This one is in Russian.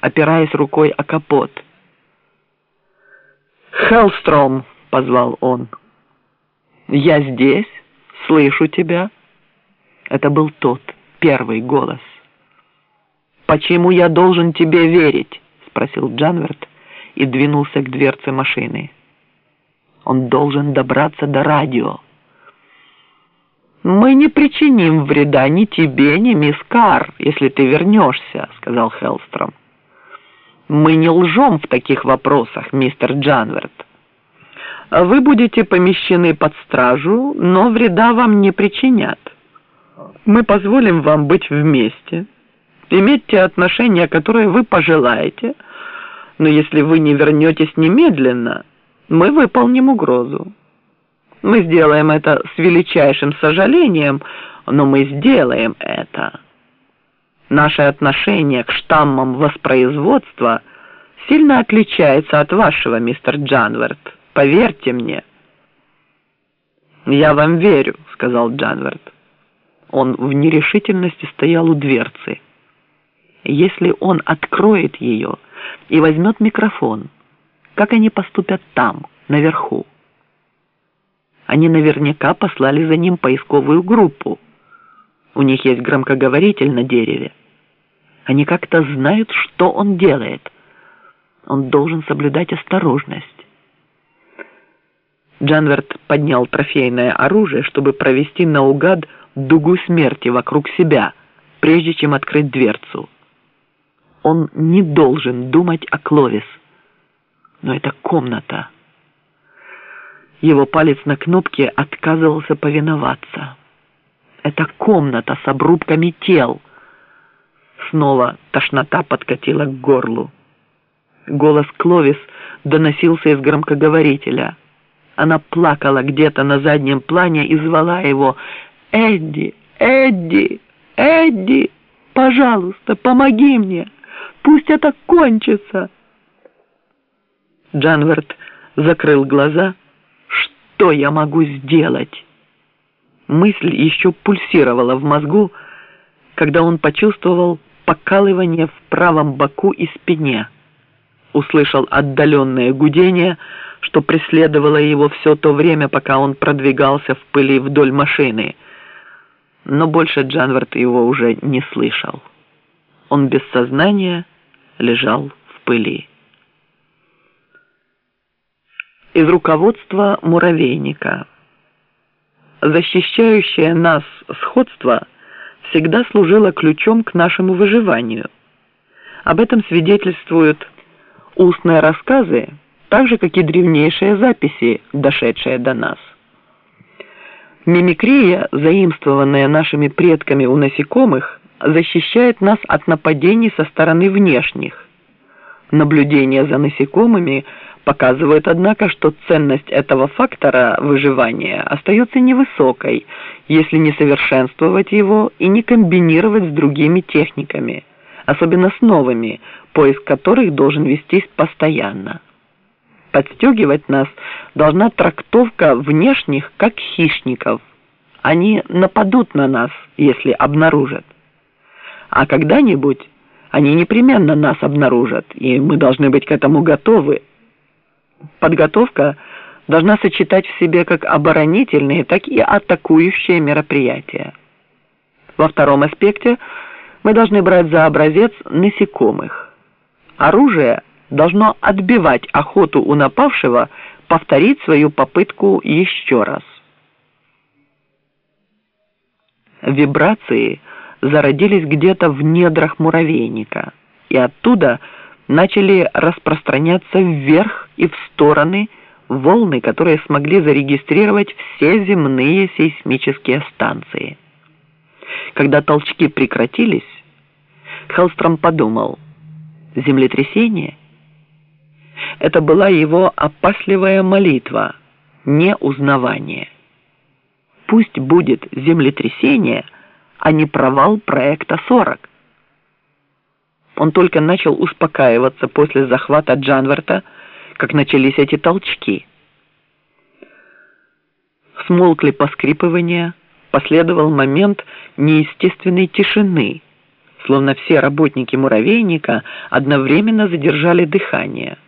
опираясь рукой о капот. «Хеллстром!» — позвал он. «Я здесь, слышу тебя». Это был тот, первый голос. «Почему я должен тебе верить?» — спросил Джанверт и двинулся к дверце машины. Он должен добраться до радио. «Мы не причиним вреда ни тебе, ни мисс Карр, если ты вернешься», — сказал Хеллстром. «Мы не лжем в таких вопросах, мистер Джанверт. Вы будете помещены под стражу, но вреда вам не причинят. Мы позволим вам быть вместе, иметь те отношения, которые вы пожелаете, но если вы не вернетесь немедленно, мы выполним угрозу». Мы сделаем это с величайшим сожалением, но мы сделаем это. Наше отношение к штаммам воспроизводства сильно отличается от вашего, мистер Джанверт. Поверьте мне. «Я вам верю», — сказал Джанверт. Он в нерешительности стоял у дверцы. Если он откроет ее и возьмет микрофон, как они поступят там, наверху? Они наверняка послали за ним поисковую группу. У них есть громкоговоритель на дереве. Они как-то знают, что он делает. Он должен соблюдать осторожность. Джанверт поднял трофейное оружие, чтобы провести наугад дугу смерти вокруг себя, прежде чем открыть дверцу. Он не должен думать о Кловис. Но это комната. Его палец на кнопке отказывался повиноваться. Это комната с обрубками тел. Снова тошнота подкатила к горлу. Голос Кловис доносился из громкоговорителя. Она плакала где-то на заднем плане и звала его «Эдди! Эдди! Эдди! Пожалуйста, помоги мне! Пусть это кончится!» Джанверт закрыл глаза что я могу сделать? Мысль еще пульсировала в мозгу, когда он почувствовал покалывание в правом боку и спине. Услышал отдаленное гудение, что преследовало его все то время, пока он продвигался в пыли вдоль машины. Но больше Джанвард его уже не слышал. Он без сознания лежал в пыли из руководства муравейника. Защищающее нас сходство всегда служило ключом к нашему выживанию. Об этом свидетельствуют устные рассказы, так же, как и древнейшие записи, дошедшие до нас. Мимикрия, заимствованная нашими предками у насекомых, защищает нас от нападений со стороны внешних. Наблюдение за насекомыми – показывают, однако, что ценность этого фактора выживания остается невысокой, если не совершенствовать его и не комбинировать с другими техниками, особенно с новыми, поиск которых должен вестись постоянно. Подстегивать нас должна трактовка внешних как хищников. Они нападут на нас, если обнаружат. А когда-нибудь они непременно нас обнаружат, и мы должны быть к этому готовы, Подготовка должна сочетать в себе как оборонительные, так и атакующие мероприятия. Во втором аспекте мы должны брать за образец насекомых. Оружие должно отбивать охоту у напавшего повторить свою попытку еще раз. Вибрации зародились где-то в недрах муравейника, и оттуда – начали распространяться вверх и в стороны волны, которые смогли зарегистрировать все земные сейсмические станции. Когда толчки прекратились, Хеллстром подумал, землетрясение? Это была его опасливая молитва, не узнавание. Пусть будет землетрясение, а не провал проекта 40. Он только начал успокаиваться после захвата Джанверта, как начались эти толчки. Смолкли поскрипывания, последовал момент неестественной тишины, словно все работники муравейника одновременно задержали дыхание –